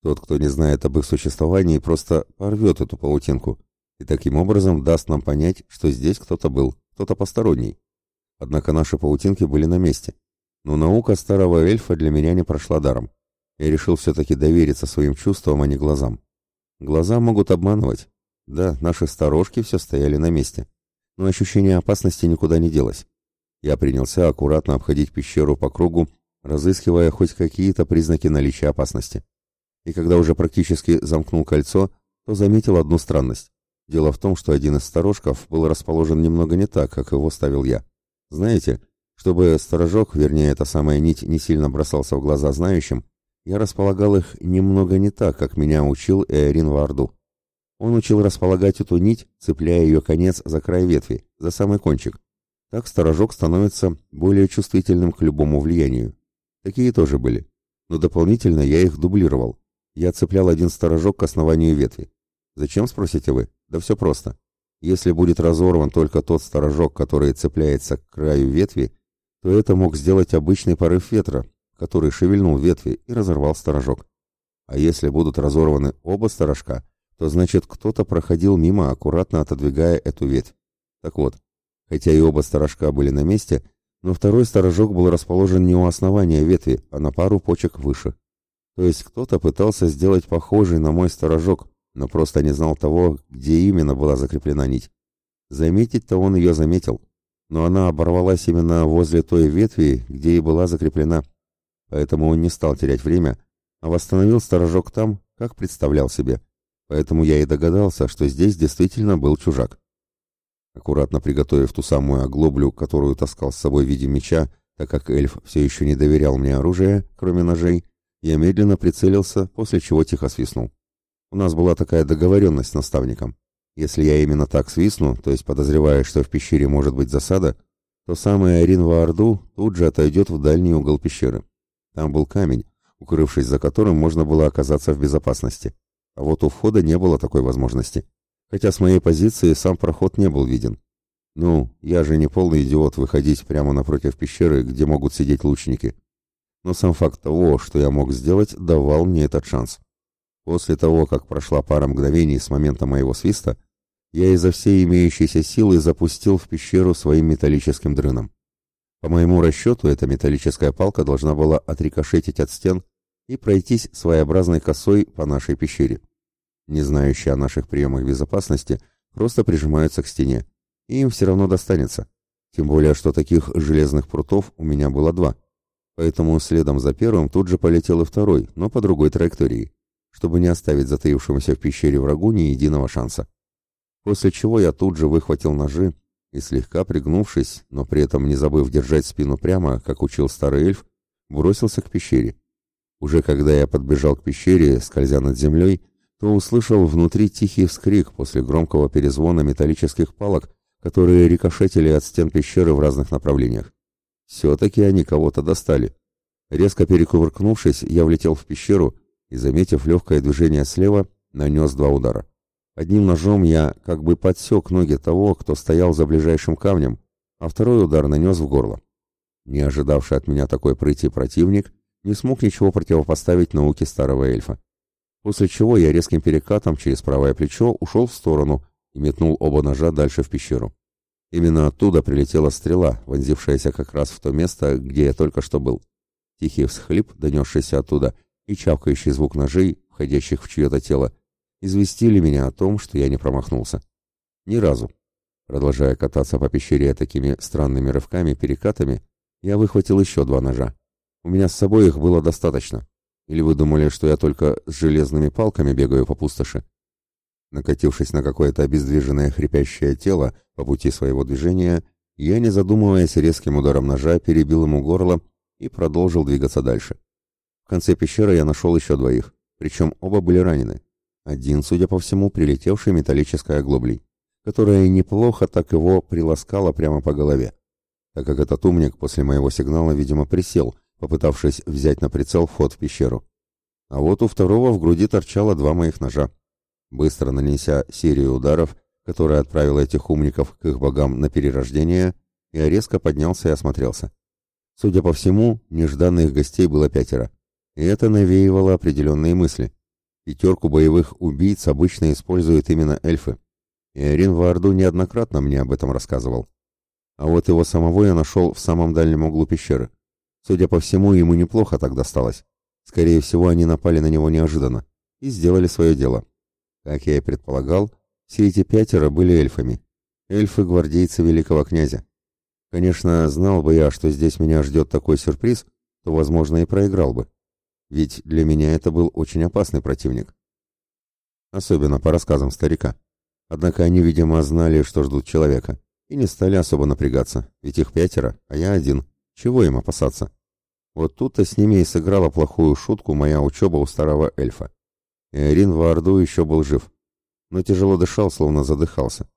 Тот, кто не знает об их существовании, просто порвет эту паутинку и таким образом даст нам понять, что здесь кто-то был, кто-то посторонний. Однако наши паутинки были на месте. Но наука старого эльфа для меня не прошла даром. Я решил все-таки довериться своим чувствам, а не глазам. Глаза могут обманывать. Да, наши сторожки все стояли на месте. Но ощущение опасности никуда не делось. Я принялся аккуратно обходить пещеру по кругу, разыскивая хоть какие-то признаки наличия опасности и когда уже практически замкнул кольцо, то заметил одну странность. Дело в том, что один из сторожков был расположен немного не так, как его ставил я. Знаете, чтобы сторожок, вернее, эта самая нить, не сильно бросался в глаза знающим, я располагал их немного не так, как меня учил Эорин Варду. Он учил располагать эту нить, цепляя ее конец за край ветви, за самый кончик. Так сторожок становится более чувствительным к любому влиянию. Такие тоже были. Но дополнительно я их дублировал. Я цеплял один сторожок к основанию ветви. Зачем, спросите вы? Да все просто. Если будет разорван только тот сторожок, который цепляется к краю ветви, то это мог сделать обычный порыв ветра, который шевельнул ветви и разорвал сторожок. А если будут разорваны оба сторожка, то значит кто-то проходил мимо, аккуратно отодвигая эту ветвь. Так вот, хотя и оба сторожка были на месте, но второй сторожок был расположен не у основания ветви, а на пару почек выше. То есть кто-то пытался сделать похожий на мой сторожок, но просто не знал того, где именно была закреплена нить. Заметить-то он ее заметил, но она оборвалась именно возле той ветви, где и была закреплена. Поэтому он не стал терять время, а восстановил сторожок там, как представлял себе. Поэтому я и догадался, что здесь действительно был чужак. Аккуратно приготовив ту самую оглоблю, которую таскал с собой в виде меча, так как эльф все еще не доверял мне оружие, кроме ножей, я медленно прицелился, после чего тихо свистнул. У нас была такая договоренность с наставником. Если я именно так свистну, то есть подозревая, что в пещере может быть засада, то самый Арин Ваарду тут же отойдет в дальний угол пещеры. Там был камень, укрывшись за которым можно было оказаться в безопасности. А вот у входа не было такой возможности. Хотя с моей позиции сам проход не был виден. Ну, я же не полный идиот выходить прямо напротив пещеры, где могут сидеть лучники но сам факт того, что я мог сделать, давал мне этот шанс. После того, как прошла пара мгновений с момента моего свиста, я изо всей имеющейся силы запустил в пещеру своим металлическим дрыном. По моему расчету, эта металлическая палка должна была отрикошетить от стен и пройтись своеобразной косой по нашей пещере. Не знающие о наших приемах безопасности просто прижимаются к стене, и им все равно достанется. Тем более, что таких железных прутов у меня было два. Поэтому следом за первым тут же полетел и второй, но по другой траектории, чтобы не оставить затаившемуся в пещере врагу ни единого шанса. После чего я тут же выхватил ножи и, слегка пригнувшись, но при этом не забыв держать спину прямо, как учил старый эльф, бросился к пещере. Уже когда я подбежал к пещере, скользя над землей, то услышал внутри тихий вскрик после громкого перезвона металлических палок, которые рикошетили от стен пещеры в разных направлениях. Все-таки они кого-то достали. Резко перекувыркнувшись, я влетел в пещеру и, заметив легкое движение слева, нанес два удара. Одним ножом я как бы подсек ноги того, кто стоял за ближайшим камнем, а второй удар нанес в горло. Не ожидавший от меня такой прыти противник не смог ничего противопоставить науке старого эльфа. После чего я резким перекатом через правое плечо ушел в сторону и метнул оба ножа дальше в пещеру. Именно оттуда прилетела стрела, вонзившаяся как раз в то место, где я только что был. Тихий всхлип, донесшийся оттуда, и чавкающий звук ножей, входящих в чье-то тело, известили меня о том, что я не промахнулся. Ни разу. Продолжая кататься по пещере такими странными рывками-перекатами, я выхватил еще два ножа. У меня с собой их было достаточно. Или вы думали, что я только с железными палками бегаю по пустоши? Накатившись на какое-то обездвиженное хрипящее тело по пути своего движения, я, не задумываясь, резким ударом ножа перебил ему горло и продолжил двигаться дальше. В конце пещеры я нашел еще двоих, причем оба были ранены. Один, судя по всему, прилетевший металлической оглоблей, которая неплохо так его приласкала прямо по голове, так как этот умник после моего сигнала, видимо, присел, попытавшись взять на прицел вход в пещеру. А вот у второго в груди торчало два моих ножа. Быстро нанеся серию ударов, которая отправила этих умников к их богам на перерождение, я резко поднялся и осмотрелся. Судя по всему, нежданных гостей было пятеро, и это навеивало определенные мысли. Пятерку боевых убийц обычно используют именно эльфы, и Арин Ваарду неоднократно мне об этом рассказывал. А вот его самого я нашел в самом дальнем углу пещеры. Судя по всему, ему неплохо так досталось. Скорее всего, они напали на него неожиданно и сделали свое дело. Как я и предполагал, все эти пятеро были эльфами. Эльфы-гвардейцы великого князя. Конечно, знал бы я, что здесь меня ждет такой сюрприз, то, возможно, и проиграл бы. Ведь для меня это был очень опасный противник. Особенно по рассказам старика. Однако они, видимо, знали, что ждут человека, и не стали особо напрягаться, ведь их пятеро, а я один. Чего им опасаться? Вот тут-то с ними и сыграла плохую шутку моя учеба у старого эльфа. Эрин в Орду еще был жив, но тяжело дышал, словно задыхался.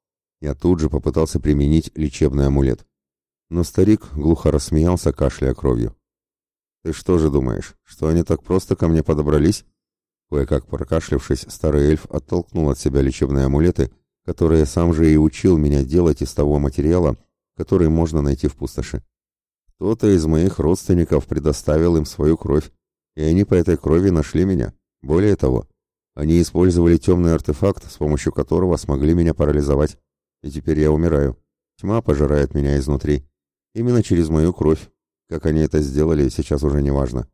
Я тут же попытался применить лечебный амулет. Но старик глухо рассмеялся, кашляя кровью. «Ты что же думаешь, что они так просто ко мне подобрались?» Кое-как прокашлявшись, старый эльф оттолкнул от себя лечебные амулеты, которые сам же и учил меня делать из того материала, который можно найти в пустоши. Кто-то из моих родственников предоставил им свою кровь, и они по этой крови нашли меня. Более того, они использовали темный артефакт, с помощью которого смогли меня парализовать. И теперь я умираю. Тьма пожирает меня изнутри. Именно через мою кровь. Как они это сделали, сейчас уже не важно.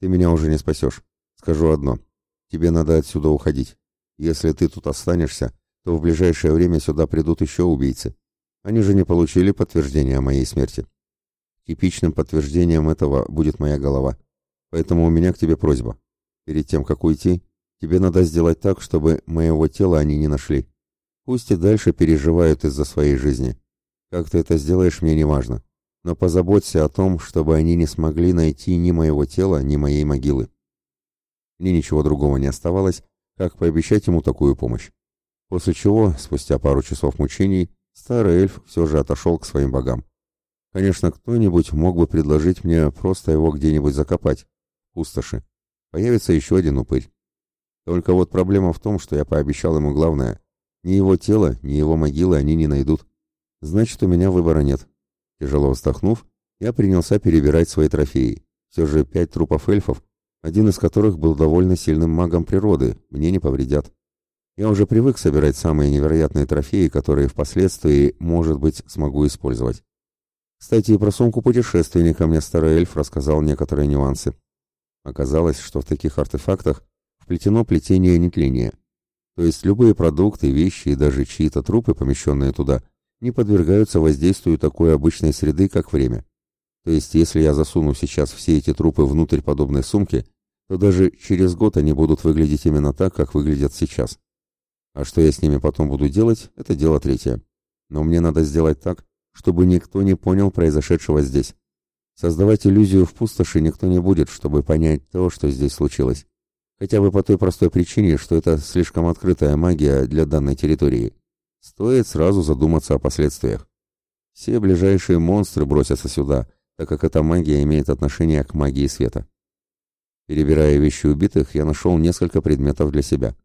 Ты меня уже не спасешь. Скажу одно. Тебе надо отсюда уходить. Если ты тут останешься, то в ближайшее время сюда придут еще убийцы. Они же не получили подтверждения о моей смерти. Типичным подтверждением этого будет моя голова. Поэтому у меня к тебе просьба. Перед тем, как уйти, Тебе надо сделать так, чтобы моего тела они не нашли. Пусть и дальше переживают из-за своей жизни. Как ты это сделаешь, мне не важно. Но позаботься о том, чтобы они не смогли найти ни моего тела, ни моей могилы. Мне ничего другого не оставалось, как пообещать ему такую помощь. После чего, спустя пару часов мучений, старый эльф все же отошел к своим богам. Конечно, кто-нибудь мог бы предложить мне просто его где-нибудь закопать. Пустоши. Появится еще один упырь. Только вот проблема в том, что я пообещал ему главное. Ни его тело, ни его могилы они не найдут. Значит, у меня выбора нет. Тяжело вздохнув, я принялся перебирать свои трофеи. Все же пять трупов эльфов один из которых был довольно сильным магом природы, мне не повредят. Я уже привык собирать самые невероятные трофеи, которые впоследствии, может быть, смогу использовать. Кстати, и про сумку путешественника мне старый эльф рассказал некоторые нюансы. Оказалось, что в таких артефактах вплетено плетение нетления. То есть любые продукты, вещи и даже чьи-то трупы, помещенные туда, не подвергаются воздействию такой обычной среды, как время. То есть если я засуну сейчас все эти трупы внутрь подобной сумки, то даже через год они будут выглядеть именно так, как выглядят сейчас. А что я с ними потом буду делать, это дело третье. Но мне надо сделать так, чтобы никто не понял произошедшего здесь. Создавать иллюзию в пустоши никто не будет, чтобы понять то, что здесь случилось. Хотя бы по той простой причине, что это слишком открытая магия для данной территории. Стоит сразу задуматься о последствиях. Все ближайшие монстры бросятся сюда, так как эта магия имеет отношение к магии света. Перебирая вещи убитых, я нашел несколько предметов для себя.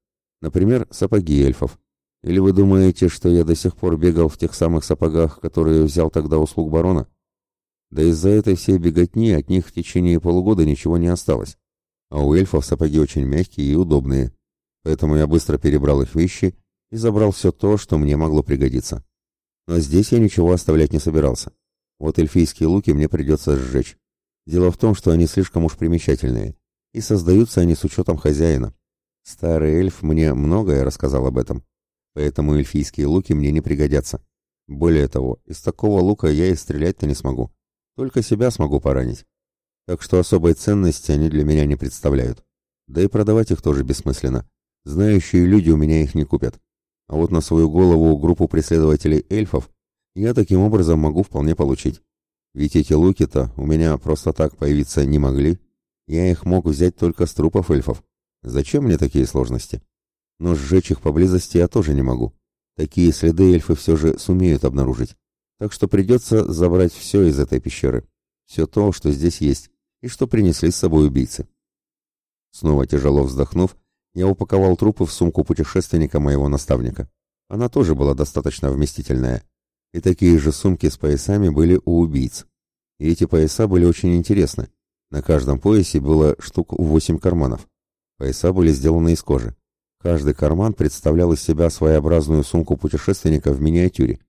Например, сапоги эльфов. Или вы думаете, что я до сих пор бегал в тех самых сапогах, которые взял тогда у слуг барона? Да из-за этой всей беготни от них в течение полугода ничего не осталось. А у эльфов сапоги очень мягкие и удобные. Поэтому я быстро перебрал их вещи и забрал все то, что мне могло пригодиться. Но здесь я ничего оставлять не собирался. Вот эльфийские луки мне придется сжечь. Дело в том, что они слишком уж примечательные, и создаются они с учетом хозяина. Старый эльф мне многое рассказал об этом поэтому эльфийские луки мне не пригодятся. Более того, из такого лука я и стрелять-то не смогу. Только себя смогу поранить. Так что особой ценности они для меня не представляют. Да и продавать их тоже бессмысленно. Знающие люди у меня их не купят. А вот на свою голову группу преследователей эльфов я таким образом могу вполне получить. Ведь эти луки-то у меня просто так появиться не могли. Я их мог взять только с трупов эльфов. Зачем мне такие сложности? но сжечь их поблизости я тоже не могу. Такие следы эльфы все же сумеют обнаружить. Так что придется забрать все из этой пещеры. Все то, что здесь есть, и что принесли с собой убийцы. Снова тяжело вздохнув, я упаковал трупы в сумку путешественника моего наставника. Она тоже была достаточно вместительная. И такие же сумки с поясами были у убийц. И эти пояса были очень интересны. На каждом поясе было штук восемь карманов. Пояса были сделаны из кожи. Каждый карман представлял из себя своеобразную сумку путешественника в миниатюре.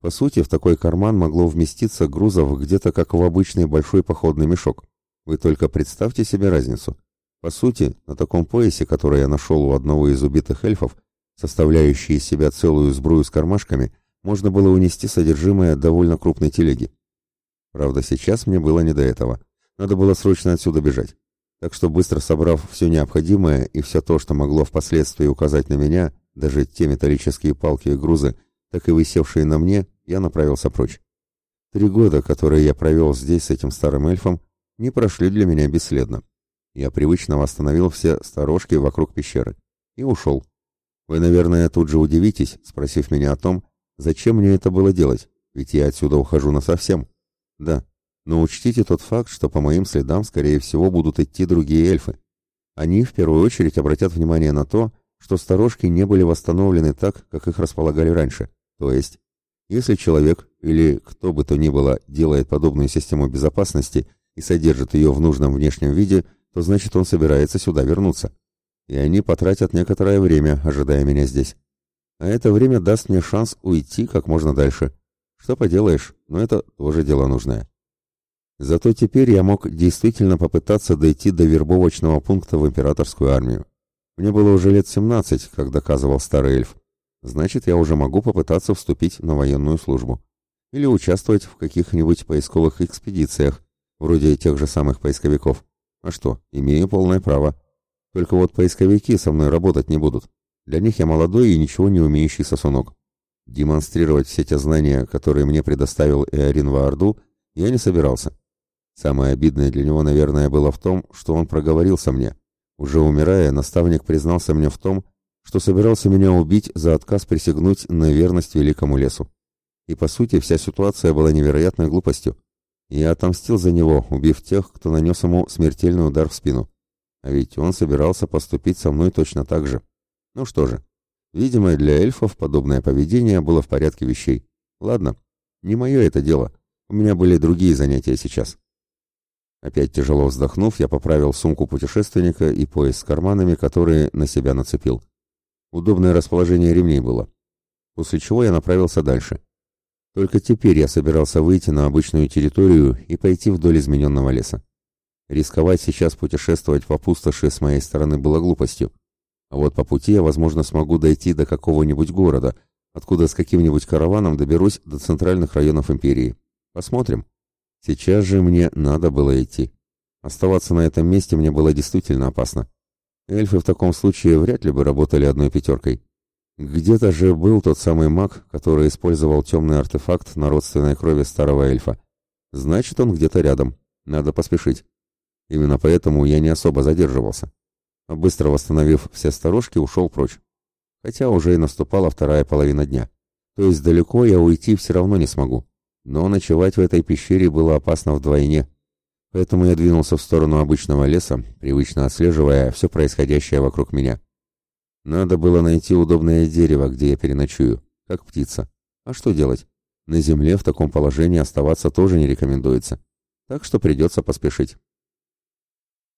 По сути, в такой карман могло вместиться грузов где-то как в обычный большой походный мешок. Вы только представьте себе разницу. По сути, на таком поясе, который я нашел у одного из убитых эльфов, составляющий из себя целую сбрую с кармашками, можно было унести содержимое довольно крупной телеги. Правда, сейчас мне было не до этого. Надо было срочно отсюда бежать. Так что быстро собрав все необходимое и все то, что могло впоследствии указать на меня, даже те металлические палки и грузы, так и висевшие на мне, я направился прочь. Три года, которые я провел здесь с этим старым эльфом, не прошли для меня бесследно. Я привычно восстановил все сторожки вокруг пещеры и ушел. Вы, наверное, тут же удивитесь, спросив меня о том, зачем мне это было делать, ведь я отсюда ухожу насовсем. Да, но учтите тот факт, что по моим следам, скорее всего, будут идти другие эльфы. Они в первую очередь обратят внимание на то, что сторожки не были восстановлены так, как их располагали раньше. То есть, если человек или кто бы то ни было делает подобную систему безопасности и содержит ее в нужном внешнем виде, то значит он собирается сюда вернуться. И они потратят некоторое время, ожидая меня здесь. А это время даст мне шанс уйти как можно дальше. Что поделаешь, но это тоже дело нужное. Зато теперь я мог действительно попытаться дойти до вербовочного пункта в императорскую армию. Мне было уже лет 17, как доказывал старый эльф. Значит, я уже могу попытаться вступить на военную службу. Или участвовать в каких-нибудь поисковых экспедициях, вроде тех же самых поисковиков. А что, имею полное право. Только вот поисковики со мной работать не будут. Для них я молодой и ничего не умеющий сосунок. Демонстрировать все те знания, которые мне предоставил Эорин Ваарду, я не собирался. Самое обидное для него, наверное, было в том, что он проговорился мне. Уже умирая, наставник признался мне в том, что собирался меня убить за отказ присягнуть на верность великому лесу. И по сути вся ситуация была невероятной глупостью. Я отомстил за него, убив тех, кто нанес ему смертельный удар в спину. А ведь он собирался поступить со мной точно так же. Ну что же, видимо, для эльфов подобное поведение было в порядке вещей. Ладно, не мое это дело. У меня были другие занятия сейчас. Опять тяжело вздохнув, я поправил сумку путешественника и пояс с карманами, которые на себя нацепил. Удобное расположение ремней было. После чего я направился дальше. Только теперь я собирался выйти на обычную территорию и пойти вдоль измененного леса. Рисковать сейчас путешествовать по пустоши с моей стороны было глупостью. А вот по пути я, возможно, смогу дойти до какого-нибудь города, откуда с каким-нибудь караваном доберусь до центральных районов империи. Посмотрим. Сейчас же мне надо было идти. Оставаться на этом месте мне было действительно опасно. Эльфы в таком случае вряд ли бы работали одной пятеркой. Где-то же был тот самый маг, который использовал темный артефакт на родственной крови старого эльфа. Значит, он где-то рядом. Надо поспешить. Именно поэтому я не особо задерживался. быстро восстановив все сторожки, ушел прочь. Хотя уже и наступала вторая половина дня. То есть далеко я уйти все равно не смогу. Но ночевать в этой пещере было опасно вдвойне. Поэтому я двинулся в сторону обычного леса, привычно отслеживая все происходящее вокруг меня. Надо было найти удобное дерево, где я переночую, как птица. А что делать? На земле в таком положении оставаться тоже не рекомендуется. Так что придется поспешить.